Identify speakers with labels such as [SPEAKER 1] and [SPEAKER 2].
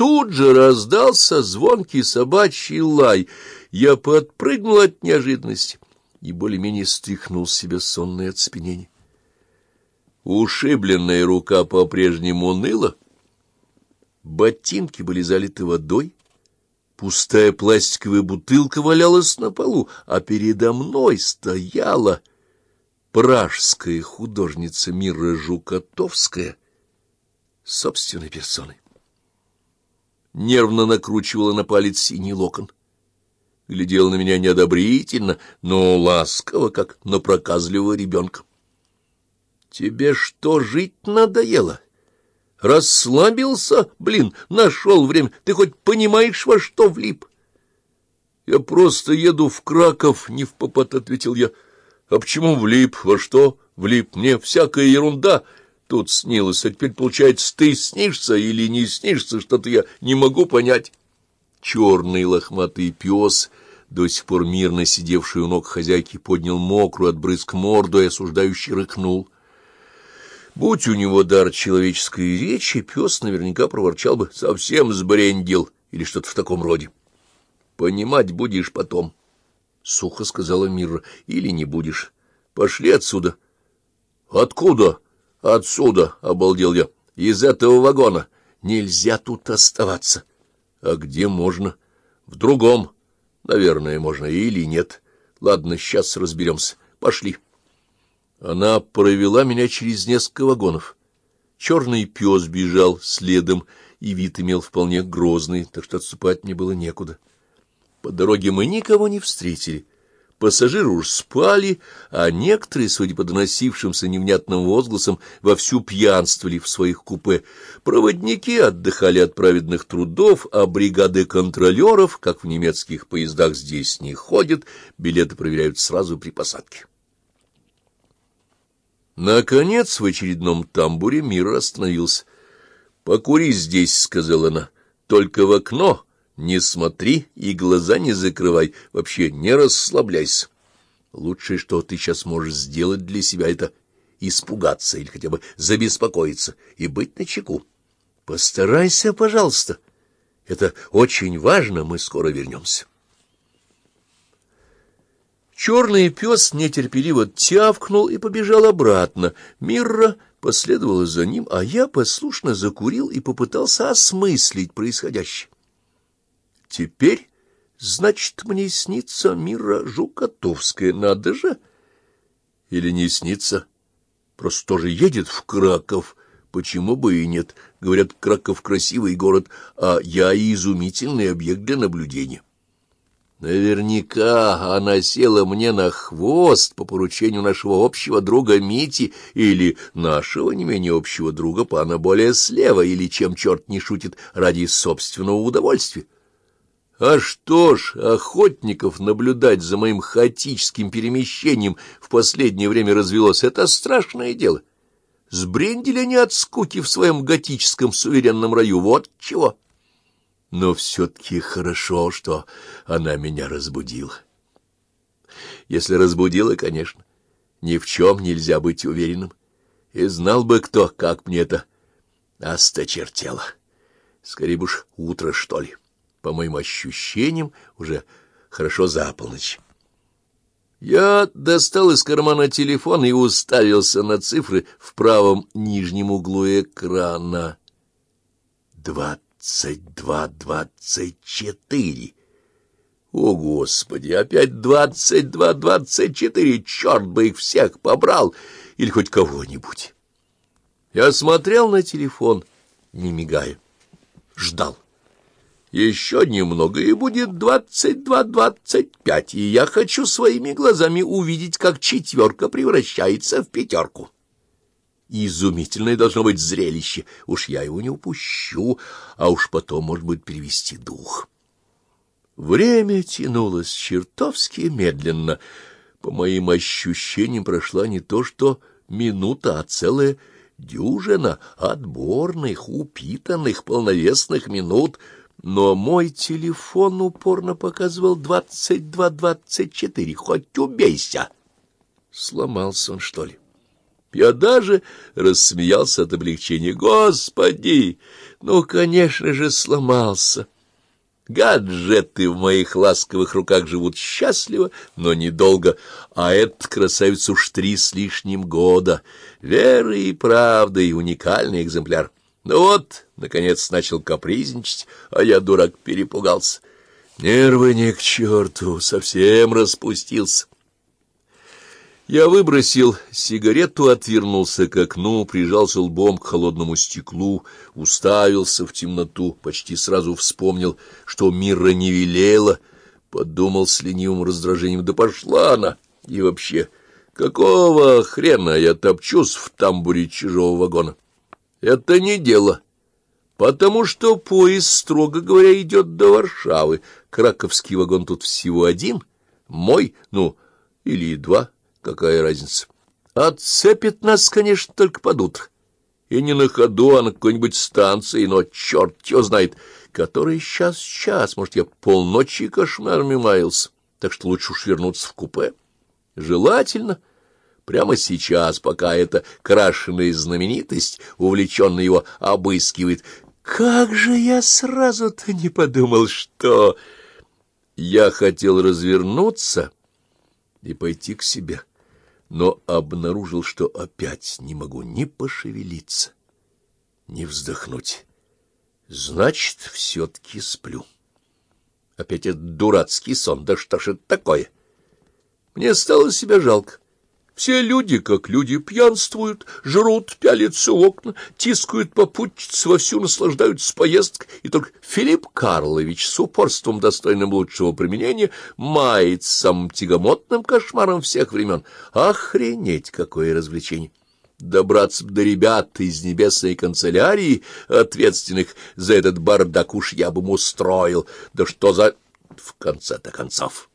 [SPEAKER 1] тут же раздался звонкий собачий лай. Я подпрыгнул от неожиданности и более-менее стряхнул с себя сонное оцепенение. Ушибленная рука по-прежнему ныла, ботинки были залиты водой, пустая пластиковая бутылка валялась на полу, а передо мной стояла пражская художница Мира Жукотовская собственной персоной. Нервно накручивала на палец синий локон. Глядела на меня неодобрительно, но ласково, как на проказливого ребенка. — Тебе что, жить надоело? Расслабился, блин, нашел время. Ты хоть понимаешь, во что влип? — Я просто еду в Краков, — не в попад ответил я. — а почему влип? Во что влип? Мне всякая ерунда тут снилась. А теперь, получается, ты снишься или не снишься, что-то я не могу понять. Черный лохматый пес, до сих пор мирно сидевший у ног хозяйки, поднял мокрую от брызг морду и осуждающий рыкнул. Будь у него дар человеческой речи, пес наверняка проворчал бы «совсем сбрендил» или что-то в таком роде. Понимать будешь потом. — сухо сказала Мирра, — или не будешь. Пошли отсюда. — Откуда? — Отсюда, — обалдел я. — Из этого вагона. Нельзя тут оставаться. — А где можно? — В другом. Наверное, можно или нет. Ладно, сейчас разберемся. Пошли. Она провела меня через несколько вагонов. Черный пес бежал следом, и вид имел вполне грозный, так что отступать мне было некуда. По дороге мы никого не встретили. Пассажиры уж спали, а некоторые, судя по доносившимся невнятным возгласам, вовсю пьянствовали в своих купе. Проводники отдыхали от праведных трудов, а бригады контролеров, как в немецких поездах, здесь не ходят, билеты проверяют сразу при посадке. Наконец, в очередном тамбуре Мира остановился. — Покури здесь, — сказала она, — только в окно не смотри и глаза не закрывай, вообще не расслабляйся. Лучшее, что ты сейчас можешь сделать для себя, это испугаться или хотя бы забеспокоиться и быть начеку. Постарайся, пожалуйста. Это очень важно, мы скоро вернемся. Черный пес нетерпеливо тявкнул и побежал обратно. Мирра последовала за ним, а я послушно закурил и попытался осмыслить происходящее. Теперь, значит, мне снится Мира Жукотовская, надо же. Или не снится? Просто тоже едет в Краков. Почему бы и нет? Говорят, Краков красивый город, а я и изумительный объект для наблюдения. Наверняка она села мне на хвост по поручению нашего общего друга Мити или нашего не менее общего друга пана более слева, или, чем черт не шутит, ради собственного удовольствия. А что ж, охотников наблюдать за моим хаотическим перемещением в последнее время развелось, это страшное дело. Сбрендили они от скуки в своем готическом суверенном раю, вот чего. Но все-таки хорошо, что она меня разбудила. Если разбудила, конечно, ни в чем нельзя быть уверенным. И знал бы кто, как мне это осточертело. Скорее бы уж утро, что ли по моим ощущениям, уже хорошо за полночь. Я достал из кармана телефон и уставился на цифры в правом нижнем углу экрана. Двадцать два, двадцать четыре. О, Господи, опять двадцать два, двадцать четыре! Черт бы их всех побрал! Или хоть кого-нибудь! Я смотрел на телефон, не мигая, ждал. Еще немного, и будет двадцать два-двадцать пять, и я хочу своими глазами увидеть, как четверка превращается в пятерку. Изумительное должно быть зрелище, уж я его не упущу, а уж потом, может быть, перевести дух. Время тянулось чертовски медленно. По моим ощущениям прошла не то что минута, а целая дюжина отборных, упитанных, полновесных минут — но мой телефон упорно показывал двадцать два-двадцать четыре. Хоть убейся! Сломался он, что ли? Я даже рассмеялся от облегчения. Господи! Ну, конечно же, сломался. Гаджеты в моих ласковых руках живут счастливо, но недолго, а этот красавец уж три с лишним года. Верой и правдой уникальный экземпляр. Ну вот, наконец, начал капризничать, а я, дурак, перепугался. Нервы не к черту, совсем распустился. Я выбросил сигарету, отвернулся к окну, прижался лбом к холодному стеклу, уставился в темноту, почти сразу вспомнил, что мира не велела, подумал с ленивым раздражением, да пошла она, и вообще, какого хрена я топчусь в тамбуре чужого вагона? Это не дело, потому что поезд, строго говоря, идет до Варшавы, краковский вагон тут всего один, мой, ну, или два, Какая разница? Отцепит нас, конечно, только под утро. И не на ходу, а на какой-нибудь станции, но черт его знает, который час-час, может, я полночи кошмарами маялся, так что лучше уж вернуться в купе. Желательно прямо сейчас, пока эта крашеная знаменитость, увлеченно его, обыскивает. Как же я сразу-то не подумал, что... Я хотел развернуться и пойти к себе но обнаружил, что опять не могу ни пошевелиться, ни вздохнуть. Значит, все-таки сплю. Опять этот дурацкий сон, да что ж это такое? Мне стало себя жалко. Все люди, как люди, пьянствуют, жрут, пялятся в окна, тискают попутчиц, вовсю наслаждаются поездкой, и только Филипп Карлович с упорством, достойным лучшего применения, мает самым тягомотным кошмаром всех времен. Охренеть, какое развлечение! Добраться до ребят из небесной канцелярии, ответственных за этот бардак уж я бы устроил. Да что за... в конце-то концов...